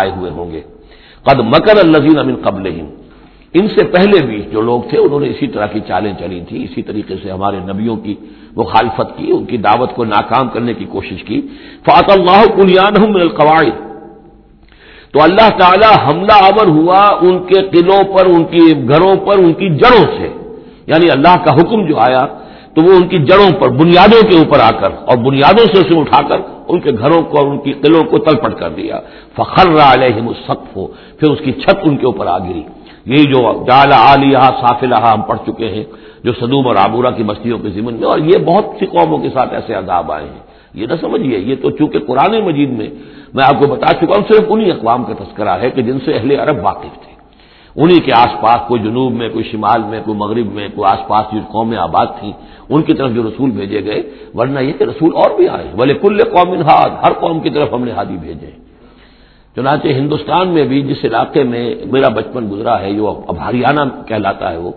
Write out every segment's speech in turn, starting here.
آئے ہوئے ہوں گے۔ قد مکر الزین امن قبل ان سے پہلے بھی جو لوگ تھے، انہوں نے اسی طرح کی چالیں چلی تھیں، اسی طریقے سے ہمارے نبیوں کی مخالفت کی، ان کی دعوت کو ناکام کرنے کی کوشش کی۔ فاط اللہ کلیان من القواعد۔ تو اللہ تعالی حملہ آور ہوا ان کے قلعوں پر، ان کی گھروں پر، ان کی جڑوں سے۔ یعنی اللہ کا حکم جو آیا، تو وہ ان کی جڑوں پر، بنیادوں کے اوپر آ کر اور بنیادوں سے اسے اٹھا کر ان کے گھروں کو اور ان کی قلعوں کو تلپٹ کر دیا۔ فخر علیہم السقف۔ ہو پھر اس کی چھت ان کے اوپر آ گری۔ یہی جو جال عالیہ صافلہ ہم پڑھ چکے ہیں، جو صدوم اور آبورہ کی بستیوں کے ذمن میں، اور یہ بہت سی قوموں کے ساتھ ایسے عذاب آئے ہیں۔ یہ نہ سمجھیے، یہ تو چونکہ قرآن مجید میں میں آپ کو بتا چکا ہوں، صرف انہی اقوام کا تذکرہ ہے کہ جن سے اہل عرب واقف تھے۔ انہی کے آس پاس کوئی جنوب میں، کوئی شمال میں، کوئی مغرب میں، کوئی آس پاس جو قومیں آباد تھیں، ان کی طرف جو رسول بھیجے گئے، ورنہ یہ کہ رسول اور بھی آئے۔ بولے کل قوم ہاد ہر قوم کی طرف ہم نے ہادی بھیجے۔ چنانچہ ہندوستان میں بھی جس علاقے میں میرا بچپن گزرا ہے جو اب ہریانہ کہلاتا ہے وہ،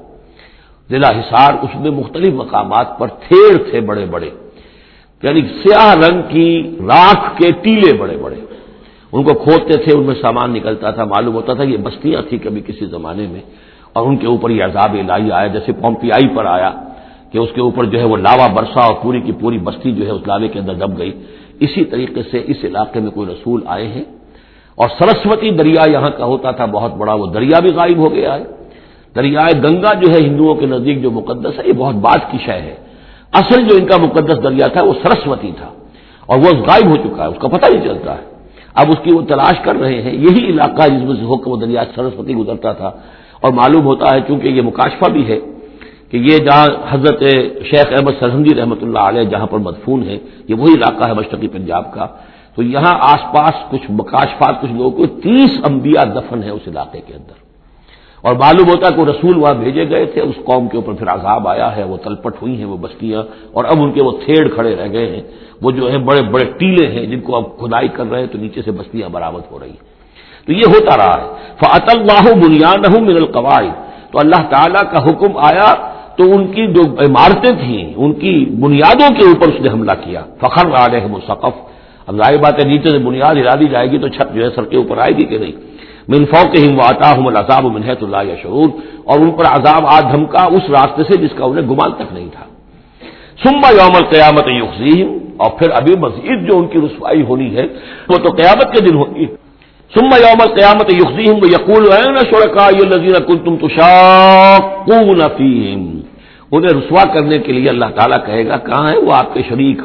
ضلع حصار، اس میں مختلف مقامات پر تھیڑ تھے بڑے بڑے یعنی سیاہ رنگ کی راکھ کے ٹیلے بڑے بڑے۔ ان کو کھودتے تھے، ان میں سامان نکلتا تھا، معلوم ہوتا تھا یہ بستیاں تھیں کبھی کسی زمانے میں۔ اور ان کے اوپر یہ عذاب الہی آیا، جیسے پومپیائی پر آیا کہ اس کے اوپر جو ہے وہ لاوا برسا اور پوری کی پوری بستی جو ہے اس لاوے کے اندر دب گئی۔ اسی طریقے سے اس علاقے میں کوئی رسول آئے ہیں۔ اور سرسوتی دریا یہاں کا ہوتا تھا، بہت بڑا، وہ دریا بھی غائب ہو گیا ہے۔ دریائے گنگا جو ہے ہندوؤں کے نزدیک جو مقدس ہے، یہ بہت بات کی شے ہے۔ اصل جو ان کا مقدس دریا تھا، وہ سرسوتی تھا۔ اور وہ غائب ہو چکا ہے، اس کا پتہ نہیں چلتا ہے۔ اب اس کی وہ تلاش کر رہے ہیں، یہی علاقہ جس میں سے ہو کر وہ دریا سرسوتی گزرتا تھا۔ اور معلوم ہوتا ہے چونکہ یہ مکاشفہ بھی ہے کہ یہ جہاں حضرت شیخ احمد سرحندی رحمۃ اللہ علیہ جہاں پر مدفون ہے یہ وہی علاقہ ہے مشرقی پنجاب کا۔ تو یہاں آس پاس کچھ مکاشفات، کچھ لوگوں کو تیس انبیاء دفن ہے اس علاقے کے اندر۔ اور معلوم ہوتا ہے کہ رسول وہاں بھیجے گئے تھے، اس قوم کے اوپر پھر عذاب آیا ہے، وہ تلپٹ ہوئی ہیں، وہ بستیاں، اور اب ان کے وہ تھیڑ کھڑے رہ گئے ہیں۔ وہ جو ہے بڑے بڑے ٹیلے ہیں، جن کو اب کھدائی کر رہے ہیں، تو نیچے سے بستیاں برآمد ہو رہی ہیں۔ تو یہ ہوتا رہا ہے۔ فعت اللہ بنیاد من القواعد۔ تو اللہ تعالیٰ کا حکم آیا، تو ان کی جو عمارتیں تھیں، ان کی بنیادوں کے اوپر اس نے حملہ کیا۔ فخر علیہ مصقف اب ظاہر بات ہے، نیچے سے بنیاد ہلا دی جائے گی تو چھت جو ہے سر کے اوپر آئے گی کہ نہیں؟ منفو کے ہم واتا ہوں الزاب اللہ یا شعور اور ان پر عذاب آ دھمکا اس راستے سے جس کا انہیں گمان تک نہیں تھا۔ سما یوم القیامت یقین اور پھر ابھی مزید جو ان کی رسوائی ہونی ہے، وہ تو قیامت کے دن ہوگی۔ سما یوم القیامت یقین یقول شرکا الزین کل تم تو انہیں رسوا کرنے کے لیے اللہ تعالیٰ کہے گا، کہاں ہے وہ آپ کے شریک؟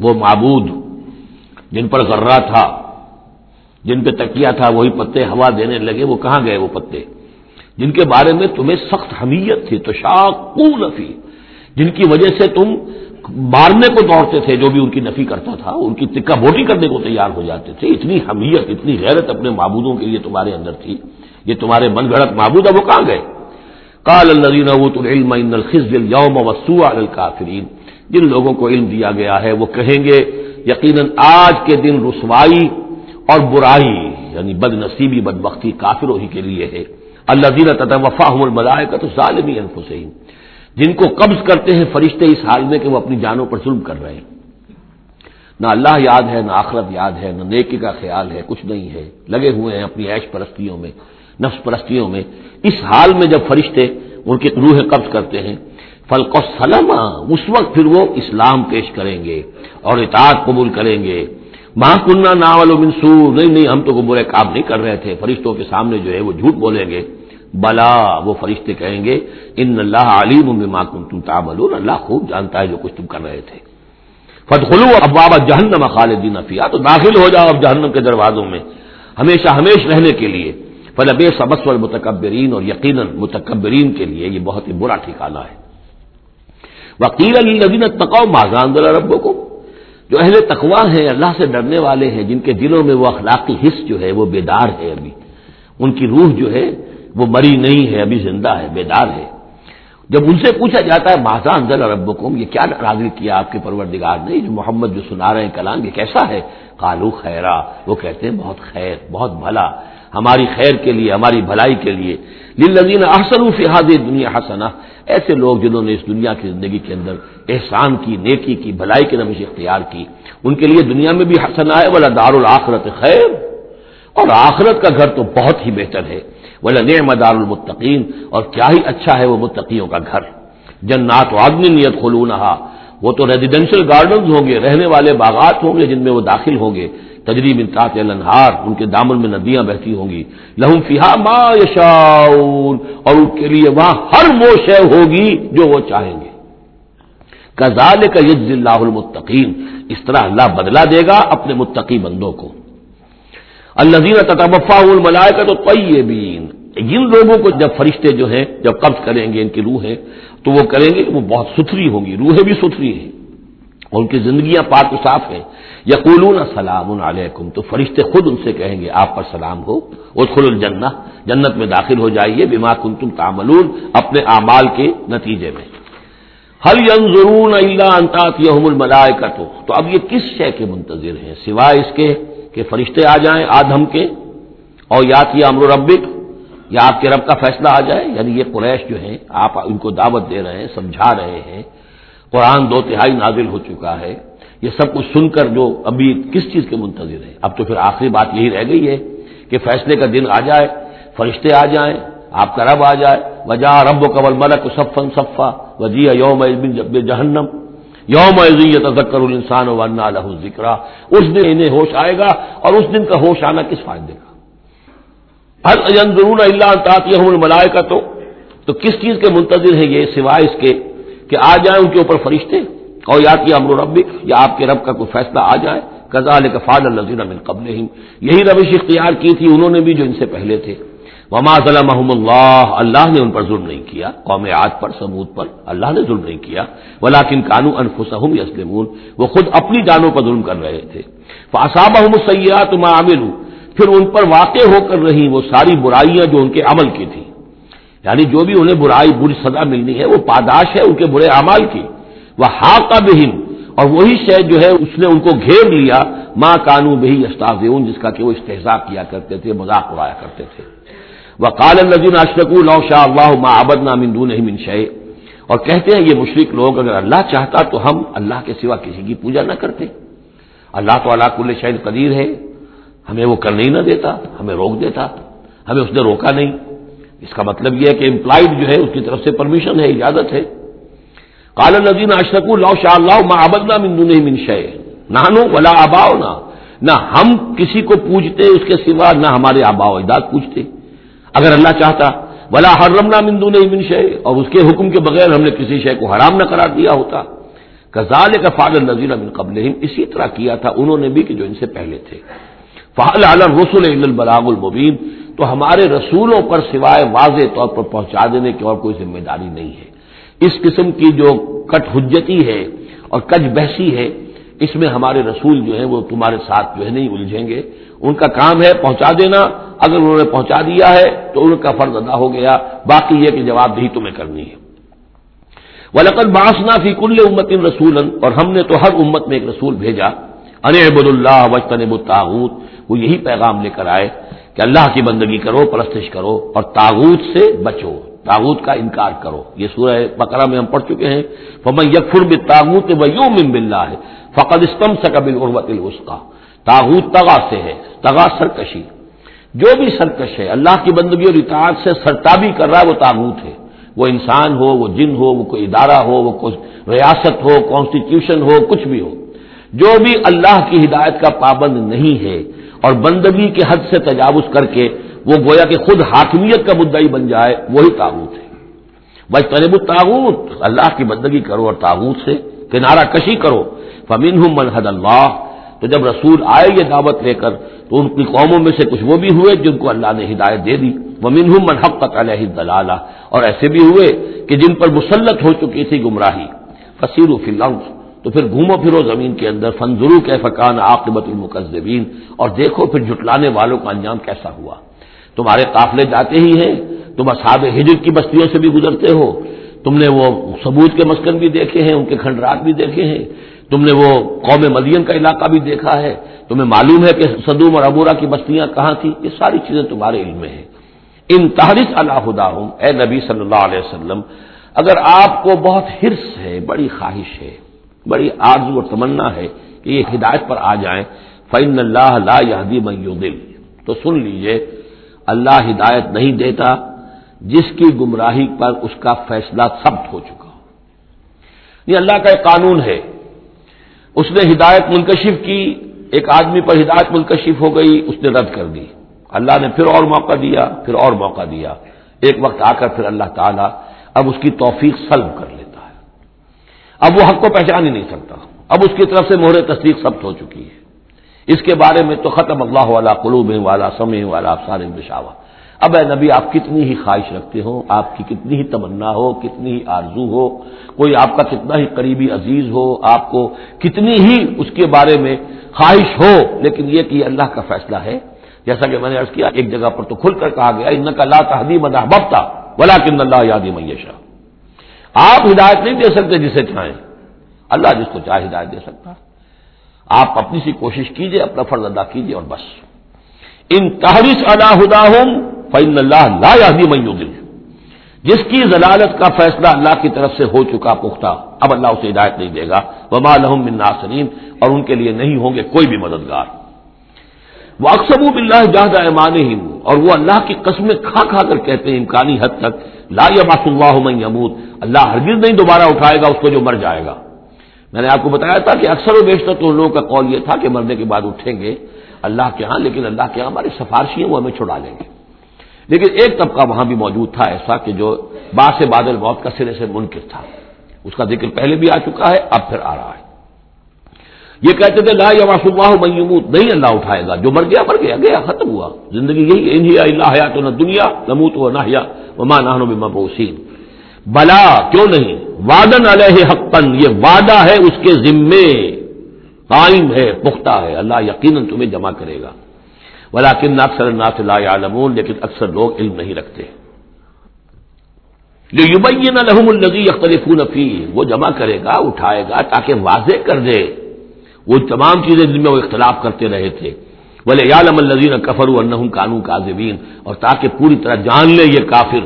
وہ معبود جن پر ذرہ تھا۔ جن پہ تکیا تھا وہی پتے ہوا دینے لگے، وہ کہاں گئے وہ پتے؟ جن کے بارے میں تمہیں سخت حمیت تھی تو شاق نفی جن کی وجہ سے تم مارنے کو دوڑتے تھے، جو بھی ان کی نفی کرتا تھا، ان کی تکا بوٹی کرنے کو تیار ہو جاتے تھے۔ اتنی حمیت، اتنی غیرت اپنے معبودوں کے لیے تمہارے اندر تھی، یہ تمہارے من گھڑت معبود ہے وہ کہاں گئے؟ کال الخل یوم وسو الکافرین۔ جن لوگوں کو علم دیا گیا ہے، وہ کہیں گے، یقیناً آج کے دن رسوائی اور برائی یعنی بد نصیبی بد بختی کافروں ہی کے لیے ہے. اللہ دین تفا الملائے کا تو ظالمی انفسین جن کو قبض کرتے ہیں فرشتے اس حال میں کہ وہ اپنی جانوں پر ظلم کر رہے ہیں. نہ اللہ یاد ہے، نہ آخرت یاد ہے، نہ نیکی کا خیال ہے، کچھ نہیں ہے. لگے ہوئے ہیں اپنی عیش پرستیوں میں، نفس پرستیوں میں. اس حال میں جب فرشتے ان کی روح قبض کرتے ہیں فلق و سلم اس وقت پھر وہ اسلام پیش کریں گے اور اطاعت قبول کریں گے. ماں کنہ ناول و منصور نہیں نہیں، ہم تو کو برے کام نہیں کر رہے تھے۔ فرشتوں کے سامنے جو ہے وہ جھوٹ بولیں گے۔ بلا، وہ فرشتے کہیں گے، ان اللہ علیم ماں کن تم اللہ خوب جانتا ہے جو کچھ تم کر رہے تھے۔ فتخلو اب بابا جہنم خالدین فیا تو داخل ہو جاؤ اب جہنم کے دروازوں میں۔ ہمیشہ ہمیش رہنے کے لیے۔ فلب سبس متکبرین اور یقیناً متکبرین کے لیے یہ بہت ہی برا ٹھکانا ہے۔ وکیل علی تقو ماضان ربوں کو جو اہل تقوا ہیں، اللہ سے ڈرنے والے ہیں، جن کے دلوں میں وہ اخلاقی حص جو ہے، وہ بیدار ہے ابھی۔ ان کی روح جو ہے، وہ مری نہیں ہے، ابھی زندہ ہے، بیدار ہے۔ جب ان سے پوچھا جاتا ہے ماضا انزل ربکم؟ یہ کیا نازل کیا آپ کے پروردگار نے؟ جو محمد جو سنا رہے ہیں کلام، یہ کیسا ہے؟ کالو خیرا۔ وہ کہتے ہیں، بہت خیر، بہت بھلا۔ ہماری خیر کے لیے، ہماری بھلائی کے لیے۔ للذین احسنوا فی هذه دنیا حسنا ایسے لوگ جنہوں نے اس دنیا کی زندگی کے اندر احسان کی، نیکی کی، بھلائی کی نمش اختیار کی، ان کے لیے دنیا میں بھی حسنا ہے والا دار الآخرت خیر۔ اور آخرت کا گھر تو بہت ہی بہتر ہے۔ بولے نعم مدار المتقین اور کیا ہی اچھا ہے وہ متقیوں کا گھر۔ جنات و آدمی نیت خلونہا وہ تو ریزیڈینشل گارڈنز ہوں گے، رہنے والے باغات ہوں گے جن میں وہ داخل ہوں گے۔ تجریب انتاط النہار ان کے دامن میں ندیاں بہتی ہوں گی۔ لہم فیحا ما یشاؤن اور ان کے لیے وہاں ہر وہ شے ہوگی جو وہ چاہیں گے۔ کزال کا یز اللہ المتقین، اس طرح اللہ بدلا دے گا اپنے متقی بندوں کو۔ الزین تطبفا الملائے کا تو طیبین جن لوگوں کو جب فرشتے جو ہیں، جب قبض کریں گے، ان کی روحیں، تو وہ کریں گے وہ بہت ستھری ہوں گی، روحیں بھی ستھری ہیں۔ اور ان کی زندگیاں پاک و صاف ہیں۔ یقولون سلام علیکم، تو فرشتے خود ان سے کہیں گے، آپ پر سلام ہو ادخل الجنہ، جنت میں داخل ہو جائیے بیما کن تم تعملون، اپنے اعمال کے نتیجے میں۔ ہل ینظرون اللہ انتاط یحم الملائے تو اب یہ کس شے کے منتظر ہیں؟ سوائے اس کے کہ فرشتے آ جائیں آدم کے اور یا کی امر ربک، یا آپ کے رب کا فیصلہ آ جائے؟ یعنی یہ قریش جو ہیں، آپ ان کو دعوت دے رہے ہیں، سمجھا رہے ہیں قرآن دو تہائی نازل ہو چکا ہے۔ یہ سب کچھ سن کر جو ابھی کس چیز کے منتظر ہے اب تو پھر آخری بات یہی رہ گئی ہے کہ فیصلے کا دن آ جائے، فرشتے آ جائیں، آپ کا رب آ جائے۔ وجہ رب و قبل ملک صفن صفا وجیح یوم جہنم یوم ذکر السان و لہ ذکر اس دن انہیں ہوش آئے گا اور اس دن کا ہوش آنا کس فائدے کا؟ ہر اللہ الملائے کا تو کس چیز کے منتظر ہیں یہ سوائے اس کے؟ کہ آ جائیں ان کے اوپر فرشتے اور یا کہ امر ربک یا آپ کے رب کا کوئی فیصلہ آ جائے۔ کزال فاد الزین من قبل یہی روش اختیار کی تھی انہوں نے بھی جو ان سے پہلے تھے۔ وما ظلم اللہ اللہ نے ان پر ظلم نہیں کیا۔ قوم عاد پر سمود پر، اللہ نے ظلم نہیں کیا۔ ولاکن کانو انفسہم یسلمون وہ خود اپنی جانوں پر ظلم کر رہے تھے۔ فاصابہم السیئات ما عملوا۔ پھر ان پر واقع ہو کر رہی وہ ساری برائیاں جو ان کے عمل کی تھی یعنی جو بھی انہیں برائی بری سزا ملنی ہے، وہ پاداش ہے ان کے برے اعمال کی۔ وہ ہاک بہن اور وہی شے جو ہے، اس نے ان کو گھیر لیا۔ ماں کانو بہی استاف جس کا کہ وہ استحصا کیا کرتے تھے، مذاق اڑایا کرتے تھے۔ وہ کال الدین اشرق اللہ شاہ اللہ ماں ابد نامندو نہیں منشے اور کہتے ہیں، یہ مشرق لوگ، اگر اللہ چاہتا تو ہم اللہ کے سوا کسی کی پوجا نہ کرتے۔ اللہ تو اللہ کل شہید قدیر ہے۔ ہمیں وہ کرنے ہی نہ دیتا، ہمیں روک دیتا، ہمیں اس نے روکا نہیں۔ اس کا مطلب یہ ہے کہ امپلائڈ جو ہے اس کی طرف سے پرمیشن ہے، اجازت ہے۔ کال الدین اشرق اللہ شاہ اللہ ماں ابدنا مندو نہیں منشے ولا آباؤ نہ نہ ہم کسی کو پوجتے، اس کے سوا نہ ہمارے آبا و اجداد پوچھتے اگر اللہ چاہتا، ولا حرمنا مندو نہیں منشے اور اس کے حکم کے بغیر ہم نے کسی شے کو حرام نہ قرار دیا ہوتا۔ کزال کا فاضل نذیر بن قبل اسی طرح کیا تھا، انہوں نے بھی کہ جو ان سے پہلے تھے۔ فعال عالم رسول البلاغ المبین۔ تو ہمارے رسولوں پر سوائے واضح طور پر پہنچا دینے کی اور کوئی ذمہ داری نہیں ہے۔ اس قسم کی جو کٹ حجتی ہے اور کج بحثی ہے، اس میں ہمارے رسول جو ہیں وہ تمہارے ساتھ جو ہے نہیں الجھیں گے۔ ان کا کام ہے پہنچا دینا۔ اگر انہوں نے پہنچا دیا ہے تو ان کا فرض ادا ہو گیا۔ باقی یہ کہ جواب دہی تمہیں کرنی ہے۔ ولقل باسنا فی کل امت رسول اور ہم نے تو ہر امت میں ایک رسول بھیجا۔ ان عبد اللہ وجطن تاغت وہ یہی پیغام لے کر آئے۔ کہ اللہ کی بندگی کرو، پرستش کرو اور تاغوت سے بچو، تاغوت کا انکار کرو۔ یہ سورہ بکرا میں ہم پڑھ چکے ہیں۔ فمن یکفر بتاغوت ویوم باللہ ہے فقد استم سکبل عروت الوسقا تاغوت تغا سے ہے، تغا سرکشی۔ جو بھی سرکش ہے، اللہ کی بندگی اور اطاعت سے سرتابی کر رہا ہے، وہ تاغوت ہے۔ وہ انسان ہو، وہ جن ہو، وہ کوئی ادارہ ہو، وہ کوئی ریاست ہو کانسٹیٹیوشن ہو، کچھ بھی ہو۔ جو بھی اللہ کی ہدایت کا پابند نہیں ہے اور بندگی کے حد سے تجاوز کر کے وہ گویا کہ خود حاکمیت کا مدعی بن جائے، وہی تاغوت ہے۔ بھائی طلب التاغوت اللہ کی بندگی کرو اور تاغوت سے کنارہ کشی کرو۔ فمین ہوں منحد اللہ، تو جب رسول آئے یہ دعوت لے کر، تو ان کی قوموں میں سے کچھ وہ بھی ہوئے جن کو اللہ نے ہدایت دے دی۔ وہ منہ منحق علیہ دلالہ اور ایسے بھی ہوئے کہ جن پر مسلط ہو چکی تھی گمراہی۔ فصیر و فلنگ تو پھر گھومو پھرو زمین کے اندر فنزرو کے فقان عاقبت المقزبین اور دیکھو پھر جٹلانے والوں کا انجام کیسا ہوا۔ تمہارے قافلے جاتے ہی ہیں، تم اصحاب ہجر کی بستیوں سے بھی گزرتے ہو۔ تم نے وہ ثبوت کے مسکن بھی دیکھے ہیں، ان کے کھنڈرات بھی دیکھے ہیں۔ تم نے وہ قوم مدین کا علاقہ بھی دیکھا ہے۔ تمہیں معلوم ہے کہ صدوم اور ابورا کی بستیاں کہاں تھیں؟ یہ ساری چیزیں تمہارے علم میں ہیں۔ ان تحرس اللہ ہوں اے نبی صلی اللہ علیہ وسلم، اگر آپ کو بہت ہرس ہے، بڑی خواہش ہے بڑی آرزو اور تمنا ہے کہ یہ ہدایت پر آ جائیں۔ فن اللہ لا یادی میودل تو سن لیجیے، اللہ ہدایت نہیں دیتا جس کی گمراہی پر اس کا فیصلہ ثبت ہو چکا۔ ہو یہ اللہ کا ایک قانون ہے۔ اس نے ہدایت منکشف کی، ایک آدمی پر ہدایت منکشف ہو گئی، اس نے رد کر دی۔ اللہ نے پھر اور موقع دیا، پھر اور موقع دیا۔ ایک وقت آ کر پھر اللہ تعالیٰ اب اس کی توفیق سلب کر لیتا ہے اب وہ حق کو پہچان ہی نہیں سکتا۔ اب اس کی طرف سے مہر تصدیق ثبت ہو چکی ہے۔ اس کے بارے میں تو ختم اللہ والا قلوب والا سمے والا افسار بشاوا اب اے نبی، آپ کتنی ہی خواہش رکھتے ہو، آپ کی کتنی ہی تمنا ہو، کتنی ہی آرزو ہو، کوئی آپ کا کتنا ہی قریبی عزیز ہو، آپ کو کتنی ہی اس کے بارے میں خواہش ہو، لیکن یہ کہ یہ اللہ کا فیصلہ ہے۔ جیسا کہ میں نے عرض کیا، ایک جگہ پر تو کھل کر کہا گیا ان کا اللہ تحدیم ببتا ولا کن اللہ یادی میشا آپ ہدایت نہیں دے سکتے جسے چاہیں۔ اللہ جس کو چاہے ہدایت دے سکتا۔ آپ اپنی سی کوشش کیجیے، اپنا فرض ادا کیجیے اور بس۔ ان تحریش ادا ہدا ہوں فن اللہ لا یادی میوگل جس کی ضلالت کا فیصلہ اللہ کی طرف سے ہو چکا پختہ، اب اللہ اسے ہدایت نہیں دے گا۔ وما لہم من ناصرین، اور ان کے لیے نہیں ہوں گے کوئی بھی مددگار۔ وہ اکثر بلّہ جہد ایمان اور وہ اللہ کی قسمیں کھا کھا کر کہتے ہیں، امکانی حد تک، لا یباس اللہ من یمود اللہ ہرگز نہیں دوبارہ اٹھائے گا، اس کو جو مر جائے گا۔ میں نے آپ کو بتایا تھا کہ اکثر و بیشتر تو ان لوگوں کا قول یہ تھا کہ مرنے کے بعد اٹھیں گے اللہ کے ہاں لیکن اللہ کے ہاں ہماری سفارشی ہیں، وہ ہمیں چھڑا لیں گے۔ لیکن ایک طبقہ وہاں بھی موجود تھا ایسا کہ جو با سے بادل موت کا سرے سے منکر تھا۔ اس کا ذکر پہلے بھی آ چکا ہے، اب پھر آ رہا ہے۔ یہ کہتے تھے، لا یا اللہ میموت نہیں اللہ اٹھائے گا. جو مر گیا مر گیا. گیا، ختم ہوا. زندگی یہی اللہ حیات نہ دنیا نموت و نہ وما نہ مبوسین بلا، کیوں نہیں؟ وادن علیہ حقن یہ وعدہ ہے اس کے ذمے. قائم ہے، پختہ ہے. اللہ یقیناً تمہیں جمع کرے گا. ولاکن اکثر ناس لا عالمون لیکن اکثر لوگ علم نہیں رکھتے. جو یوبین الحم النزی اختلف فی وہ جمع کرے گا، اٹھائے گا تاکہ واضح کر دے. وہ تمام چیزیں جن میں وہ اختلاف کرتے رہے تھے۔ بولے یالم النزین کفر النحم قانون کاظبین اور تاکہ پوری طرح جان لے یہ کافر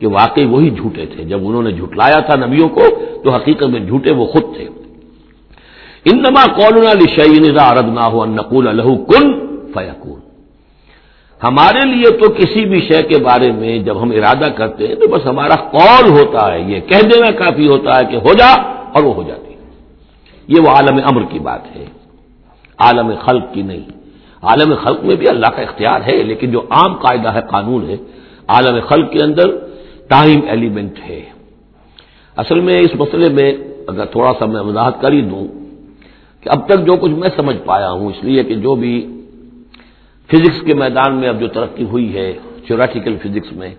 کہ واقعی وہی جھوٹے تھے۔ جب انہوں نے جھٹلایا تھا نبیوں کو، تو حقیقت میں جھوٹے وہ خود تھے۔ انما قولنا لشعین ارد نہ ہو نقول الہ کن فیقون ہمارے لیے تو کسی بھی شے کے بارے میں جب ہم ارادہ کرتے ہیں تو بس ہمارا قول ہوتا ہے، یہ کہہ دینا کافی ہوتا ہے کہ ہو جا اور وہ ہو جاتی۔ یہ وہ عالم امر کی بات ہے۔ عالم خلق کی نہیں۔ عالم خلق میں بھی اللہ کا اختیار ہے، لیکن جو عام قاعدہ ہے، قانون ہے، عالم خلق کے اندر ٹائم ایلیمنٹ ہے۔ اصل میں اس مسئلے میں اگر تھوڑا سا میں وضاحت کر ہی دوں کہ اب تک جو کچھ میں سمجھ پایا ہوں، اس لیے کہ جو بھی فزکس کے میدان میں اب جو ترقی ہوئی ہے تھیوریٹیکل فزکس میں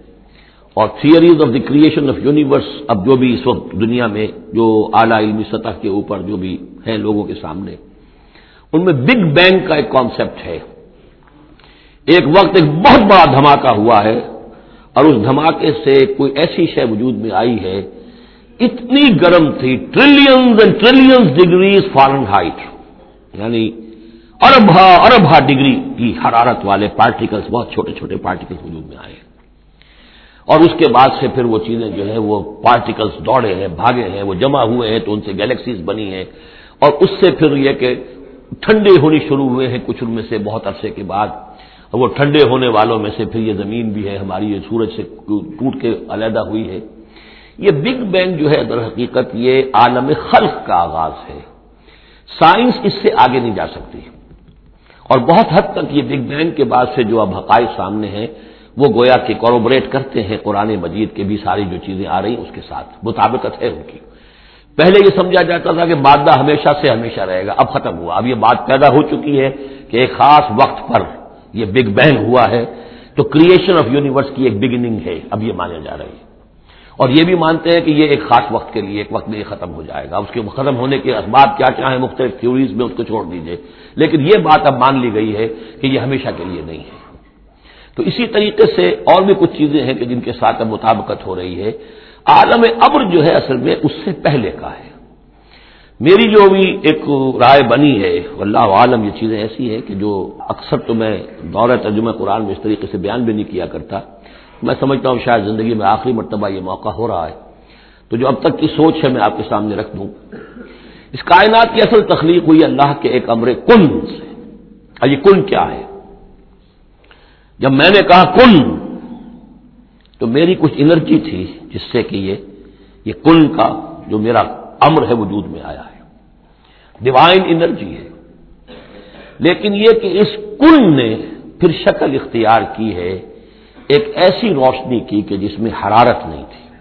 اور theories of the creation of universe اب جو بھی اس وقت دنیا میں جو اعلیٰ علمی سطح کے اوپر جو بھی ہیں لوگوں کے سامنے، ان میں بگ بینگ کا ایک کانسیپٹ ہے۔ ایک وقت ایک بہت بڑا دھماکہ ہوا ہے اور اس دھماکے سے کوئی ایسی شے وجود میں آئی ہے، اتنی گرم تھی trillions and trillions degrees Fahrenheit یعنی ارب ارب ڈگری کی حرارت والے پارٹیکلس بہت چھوٹے چھوٹے پارٹیکلس وجود میں آئے۔ ہیں اور اس کے بعد سے پھر وہ چیزیں جو ہے وہ پارٹیکلس دوڑے ہیں، بھاگے ہیں، وہ جمع ہوئے ہیں تو ان سے گیلیکسیز بنی ہیں۔ اور اس سے پھر یہ کہ ٹھنڈے ہونی شروع ہوئے ہیں کچھ ان میں سے بہت عرصے کے بعد۔ وہ ٹھنڈے ہونے والوں میں سے پھر یہ زمین بھی ہے، ہماری یہ سورج سے ٹوٹ کے علیحدہ ہوئی ہے۔ یہ بگ بینگ جو ہے در حقیقت یہ عالم خلق کا آغاز ہے۔ سائنس اس سے آگے نہیں جا سکتی۔ اور بہت حد تک یہ بگ بینگ کے بعد سے جو اب حقائق سامنے ہیں وہ گویا کہ کوروبریٹ کرتے ہیں قرآن مجید کے بھی ساری جو چیزیں آ رہی ہیں اس کے ساتھ، مطابقت ہے ان کی۔ پہلے یہ سمجھا جاتا تھا کہ مادہ ہمیشہ سے ہمیشہ رہے گا، اب ختم ہوا۔ اب یہ بات پیدا ہو چکی ہے کہ ایک خاص وقت پر یہ بگ بینگ ہوا ہے۔ تو کریشن آف یونیورس کی ایک بگننگ ہے، اب یہ مانا جا رہی ہے اور یہ بھی مانتے ہیں کہ یہ ایک خاص وقت کے لیے ایک وقت میں یہ ختم ہو جائے گا۔ اس کے ختم ہونے کے اسباب کیا کیا مختلف تھیوریز میں اس کو چھوڑ دیجیے لیکن یہ بات اب مان لی گئی ہے کہ یہ ہمیشہ کے لیے نہیں ہے۔ تو اسی طریقے سے اور بھی کچھ چیزیں ہیں کہ جن کے ساتھ اب مطابقت ہو رہی ہے۔ عالم ابر جو ہے اصل میں اس سے پہلے کا ہے۔ میری جو بھی ایک رائے بنی ہے اللہ عالم، یہ چیزیں ایسی ہیں کہ جو اکثر تو میں دور ترجمہ قرآن میں اس طریقے سے بیان بھی نہیں کیا کرتا۔ میں سمجھتا ہوں شاید زندگی میں آخری مرتبہ یہ موقع ہو رہا ہے۔ تو جو اب تک کی سوچ ہے میں آپ کے سامنے رکھ دوں۔ اس کائنات کی اصل تخلیق ہوئی اللہ کے ایک امر کن سے۔ اور یہ کن کیا ہے؟ جب میں نے کہا کن، تو میری کچھ انرجی تھی، جس سے کہ یہ یہ کن کا جو میرا امر ہے وجود میں آیا ہے۔ ڈیوائن انرجی ہے۔ لیکن یہ کہ اس کن نے پھر شکل اختیار کی ہے، ایک ایسی روشنی کی کہ جس میں حرارت نہیں تھی۔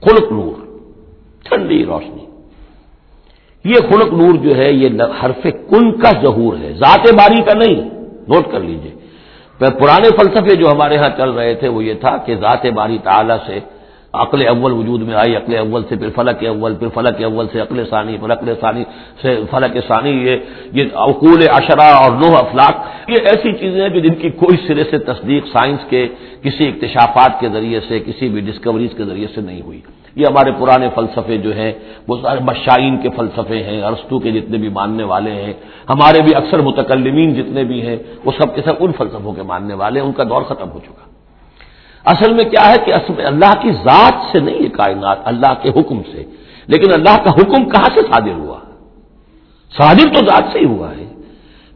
خلق نور، ٹھنڈی روشنی۔ یہ خلق نور جو ہے، یہ حرف کن کا ظہور ہے۔ ذات باری کا نہیں، نوٹ کر لیجیے۔ پرانے فلسفے جو ہمارے ہاں چل رہے تھے وہ یہ تھا کہ ذات باری تعالی سے عقل اول وجود میں آئی، عقل اول سے پھر فلک اول، پھر فلک اول سے عقل ثانی، پھر عقل ثانی سے فلک ثانی، یہ یہ اقول اشرا اور نوح افلاق یہ ایسی چیزیں ہیں جو جن کی کوئی سرے سے تصدیق سائنس کے کسی اکتشافات کے ذریعے سے، کسی بھی ڈسکوریز کے ذریعے سے نہیں ہوئی۔ یہ ہمارے پرانے فلسفے جو ہیں، وہ سارے بشائین کے فلسفے ہیں ارستو کے جتنے بھی ماننے والے ہیں، ہمارے بھی اکثر متکلمین جتنے بھی ہیں، وہ سب کے سب ان فلسفوں کے ماننے والے ہیں، ان کا دور ختم ہو چکا۔ اصل میں کیا ہے کہ اصل میں اللہ کی ذات سے نہیں یہ کائنات، اللہ کے حکم سے۔ لیکن اللہ کا حکم کہاں سے صادر ہوا؟ صادر تو ذات سے ہی ہوا ہے۔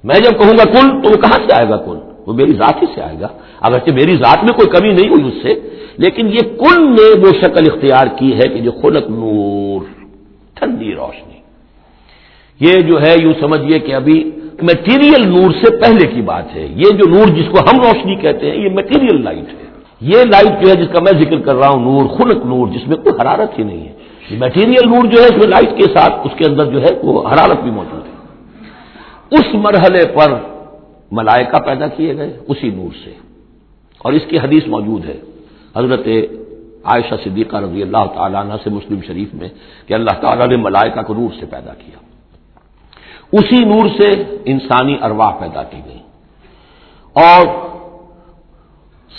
میں جب کہوں گا کن تو وہ کہاں سے آئے گا کن وہ میری ذات ہی سے آئے گا۔ اگرچہ میری ذات میں کوئی کمی نہیں ہوئی اس سے لیکن یہ کن نے وہ شکل اختیار کی ہے کہ جو خلق نور، ٹھنڈی روشنی۔ یہ جو ہے یوں سمجھیے کہ ابھی میٹیریل نور سے پہلے کی بات ہے۔ یہ جو نور جس کو ہم روشنی کہتے ہیں، یہ میٹیریل لائٹ ہے۔ یہ لائٹ جو ہے جس کا میں ذکر کر رہا ہوں، نور، خلق نور، جس میں کوئی حرارت ہی نہیں ہے۔ میٹیریل نور جو ہے، اس میں لائٹ کے ساتھ اس کے اندر جو ہے وہ حرارت بھی موجود ہے۔ اس مرحلے پر ملائکہ پیدا کیے گئے، اسی نور سے۔ اور اس کی حدیث موجود ہے۔ حضرت عائشہ صدیقہ رضی اللہ تعالیٰ عنہ سے مسلم شریف میں کہ اللہ تعالیٰ نے ملائکہ کو نور سے پیدا کیا۔ اسی نور سے انسانی ارواح پیدا کی گئی۔ اور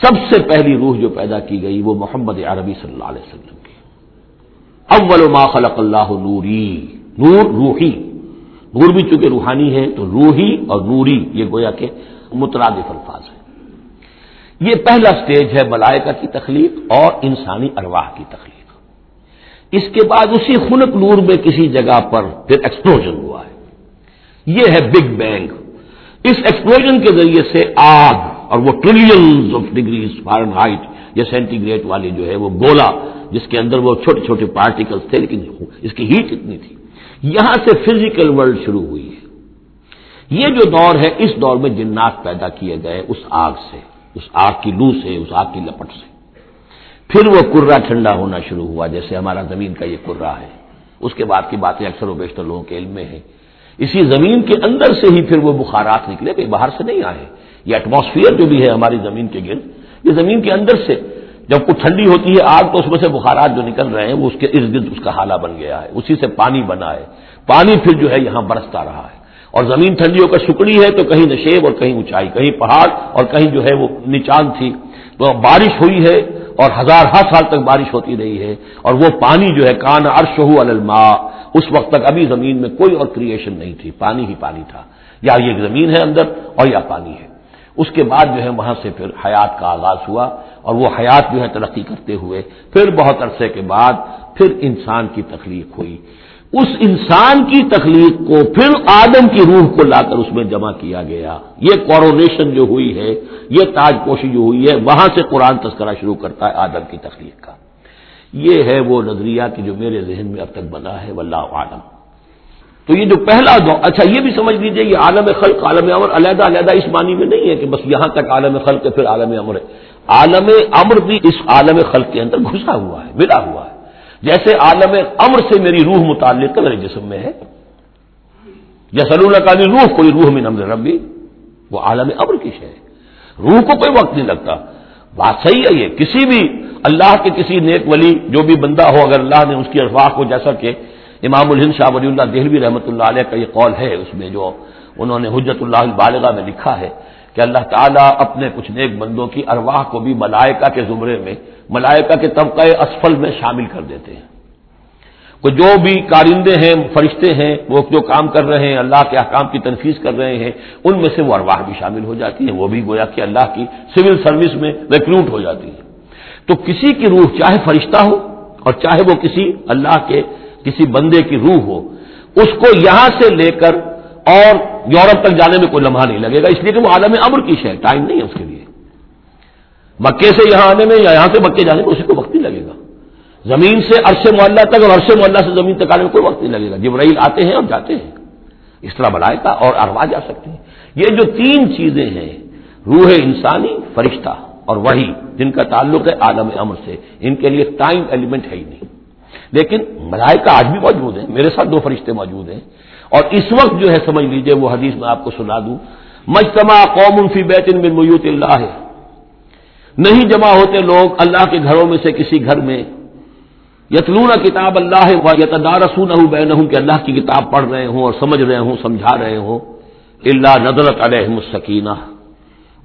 سب سے پہلی روح جو پیدا کی گئی وہ محمد عربی صلی اللہ علیہ وسلم کی۔ اول ما خلق اللہ نوری، نور روحی۔ نور بھی چونکہ روحانی ہے تو روحی اور نوری یہ گویا کہ مترادف الفاظ ہے یہ پہلا سٹیج ہے ملائکہ کی تخلیق اور انسانی ارواح کی تخلیق۔ اس کے بعد اسی خنک نور میں کسی جگہ پر پھر ایکسپلوژن ہوا ہے۔ یہ ہے بگ بینگ اس ایکسپلوژن کے ذریعے سے آگ اور وہ trillions of degrees Fahrenheit یا سینٹی گریڈ والی جو ہے وہ گولا، جس کے اندر وہ چھوٹے چھوٹے پارٹیکلس تھے، لیکن اس کی ہیٹ اتنی تھی۔ یہاں سے فزیکل ورلڈ شروع ہوئی ہے۔ یہ جو دور ہے، اس دور میں جنات پیدا کیے گئے اس آگ سے۔ اس آگ کی لو سے، اس آگ کی لپٹ سے۔ پھر وہ کرا ٹھنڈا ہونا شروع ہوا، جیسے ہمارا زمین کا یہ کرا ہے۔ اس کے بعد کی باتیں اکثر و بیشتر لوگوں کے علم میں ہیں۔ اسی زمین کے اندر سے ہی پھر وہ بخارات نکلے کہ باہر سے نہیں آئے۔ یہ ایٹماسفیئر جو بھی ہے ہماری زمین کے گرد، یہ زمین کے اندر سے جب کچھ ٹھنڈی ہوتی ہے، آگ تو اس میں سے بخارات جو نکل رہے ہیں، وہ اس کے ارد گرد اس کا حالہ بن گیا ہے۔ اسی سے پانی بنا ہے۔ پانی پھر جو ہے یہاں برستا رہا ہے۔ اور زمین ٹھنڈی ہو کر شکڑی ہے تو کہیں نشیب اور کہیں اونچائی، کہیں پہاڑ اور کہیں جو ہے وہ نچان تھی۔ تو بارش ہوئی ہے اور ہزار ہر سال تک بارش ہوتی رہی ہے اور وہ پانی جو ہے، کان ارش ہو الما اس وقت تک ابھی زمین میں کوئی اور کریشن نہیں تھی، پانی ہی پانی تھا۔ یا یہ زمین ہے اندر اور یا پانی ہے۔ اس کے بعد جو ہے وہاں سے پھر حیات کا آغاز ہوا اور وہ حیات جو ہے ترقی کرتے ہوئے پھر بہت عرصے کے بعد پھر انسان کی تخلیق ہوئی۔ اس انسان کی تخلیق کو پھر آدم کی روح کو لا کر اس میں جمع کیا گیا۔ یہ کورونیشن جو ہوئی ہے، یہ تاج پوشی جو ہوئی ہے، وہاں سے قرآن تذکرہ شروع کرتا ہے آدم کی تخلیق کا۔ یہ ہے وہ نظریہ کہ جو میرے ذہن میں اب تک بنا ہے، واللہ عالم تو یہ جو پہلا دور اچھا یہ بھی سمجھ لیجیے یہ عالم خلق، عالم امر علیحدہ علیحدہ اس معنی میں نہیں ہے کہ بس یہاں تک عالم خلق ہے پھر عالم امر ہے۔ عالم امر بھی اس عالم خلق کے اندر گھسا ہوا ہے، ملا ہوا ہے۔ جیسے عالم امر سے میری روح متعلق میرے جسم میں ہے۔ جیسا اللہ کا روح کوئی روح میں نمر ربی، وہ عالم امر کی ہے۔ روح کو کوئی وقت نہیں لگتا۔ بات صحیح ہے یہ، کسی بھی اللہ کے کسی نیک ولی، جو بھی بندہ ہو، اگر اللہ نے اس کی افواہ کو، جیسا کہ امام الہند شاہ ولی اللہ دہلوی رحمۃ اللہ علیہ کا یہ قول ہے، اس میں جو انہوں نے حجت اللہ البالغہ میں لکھا ہے کہ اللہ تعالیٰ اپنے کچھ نیک بندوں کی ارواح کو بھی ملائکہ کے زمرے میں، ملائکہ کے طبقۂ اسفل میں شامل کر دیتے ہیں۔ وہ جو بھی کارندے ہیں، فرشتے ہیں، وہ جو کام کر رہے ہیں، اللہ کے احکام کی تنفیذ کر رہے ہیں، ان میں سے وہ ارواح بھی شامل ہو جاتی ہیں۔ وہ بھی گویا کہ اللہ کی سول سروس میں ریکروٹ ہو جاتی ہے تو کسی کی روح چاہے فرشتہ ہو اور چاہے وہ کسی اللہ کے، کسی بندے کی روح ہو، اس کو یہاں سے لے کر اور یورپ تک جانے میں کوئی لمحہ نہیں لگے گا، اس لیے کہ وہ عالم امر کی شے ٹائم نہیں ہے اس کے لیے۔ مکے سے یہاں آنے میں یا یہاں سے مکے جانے میں اسی کو وقت نہیں لگے گا۔ زمین سے عرش معلّہ تک اور عرش معلّہ سے زمین تک آنے میں کوئی وقت نہیں لگے گا۔ جبرائیل آتے ہیں اور جاتے ہیں۔ اس طرح بنائے کا اور اروا جا سکتے ہیں۔ یہ جو تین چیزیں ہیں، روح انسانی، فرشتہ اور وہی جن کا تعلق ہے عالم امر سے، ان کے لیے ٹائم ایلیمنٹ ہے ہی نہیں۔ لیکن ملائکہ آج بھی موجود ہیں، میرے ساتھ دو فرشتے موجود ہیں۔ اور اس وقت جو ہے، سمجھ لیجیے، وہ حدیث میں آپ کو سنا دوں۔ مجتمع قوم فی بیت بن میوت اللہ۔ ہے نہیں جمع ہوتے لوگ اللہ کے گھروں میں سے کسی گھر میں۔ یتلون کتاب اللہ یتدارسون بین کہ اللہ کی کتاب پڑھ رہے ہوں اور سمجھ رہے ہوں، سمجھا رہے ہوں۔ اللہ نظرت علیہم السکینہ۔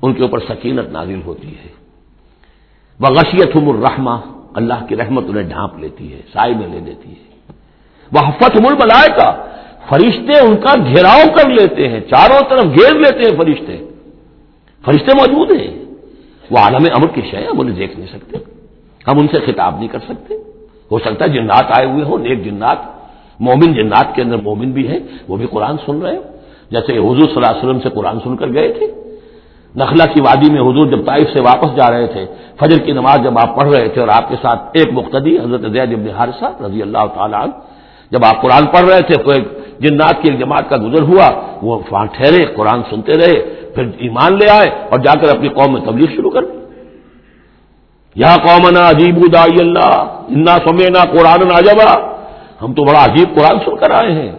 ان کے اوپر سکینت نازل ہوتی ہے۔ وہ غشیت الرحمہ۔ اللہ کی رحمت انہیں ڈھانپ لیتی ہے، سائے میں لے لیتی ہے۔ وہ حفت مل بلائے کا فرشتے ان کا گھیراؤ کر لیتے ہیں، چاروں طرف گھیر لیتے ہیں فرشتے۔ فرشتے موجود ہیں۔ وہ عالم امر کی شے ہم انہیں دیکھ نہیں سکتے۔ ہم ان سے خطاب نہیں کر سکتے۔ ہو سکتا ہے جنات آئے ہوئے ہوں، نیک جنات، مومن جنات کے اندر مومن بھی ہے وہ بھی قرآن سن رہے ہو جیسے حضور صلی اللہ علیہ وسلم سے قرآن سن کر گئے تھے۔ نخلا کی وادی میں حضور جب طائف سے واپس جا رہے تھے، فجر کی نماز جب آپ پڑھ رہے تھے اور آپ کے ساتھ ایک مقتدی حضرت زید ابن حارثہ رضی اللہ تعالیٰ جب آپ قرآن پڑھ رہے تھے تو ایک جنات کی ایک جماعت کا گزر ہوا، وہ وہاں ٹھہرے، قرآن سنتے رہے، پھر ایمان لے آئے اور جا کر اپنی قوم میں تبلیغ شروع کر دی۔ یا قومنا عجیب دائی اللہ، انا سمینا قرآن ناجبا ہم تو بڑا عجیب قرآن سن کر آئے ہیں۔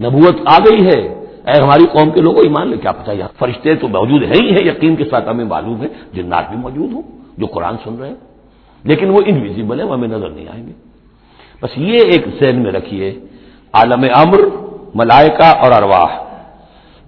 نبوت آ گئی ہے۔ اے ہماری قوم کے لوگوں، ایمان لے کیا پتا یہاں فرشتے تو موجود ہیں ہی ہیں، یقین کے ساتھ ہمیں معلوم ہے جنات بھی موجود ہوں، جو قرآن سن رہے ہیں۔ لیکن وہ انویزیبل ہے وہ ہمیں نظر نہیں آئیں گے۔ بس یہ ایک ذہن میں رکھیے، عالم امر، ملائکہ اور ارواح۔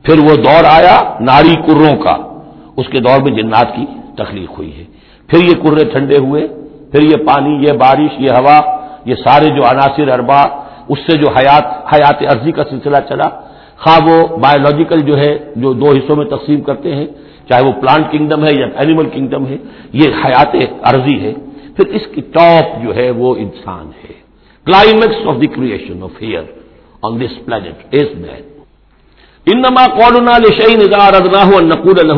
پھر وہ دور آیا، ناری کروں کا۔ اس کے دور میں جنات کی تخلیق ہوئی ہے۔ پھر یہ کرے ٹھنڈے ہوئے، پھر یہ پانی، یہ بارش، یہ ہوا، یہ سارے جو عناصر اربا اس سے جو حیات حیات عرضی کا سلسلہ چلا خواہ وہ بایولوجیکل جو ہے، جو دو حصوں میں تقسیم کرتے ہیں، چاہے وہ پلانٹ کنگڈم ہے یا اینیمل کنگڈم ہے، یہ حیات عرضی ہے۔ پھر اس کی ٹاپ جو ہے وہ انسان ہے۔ Climax of the creation of here on this planet is man انما قولنا لشيء اذا اردناه ان نقول له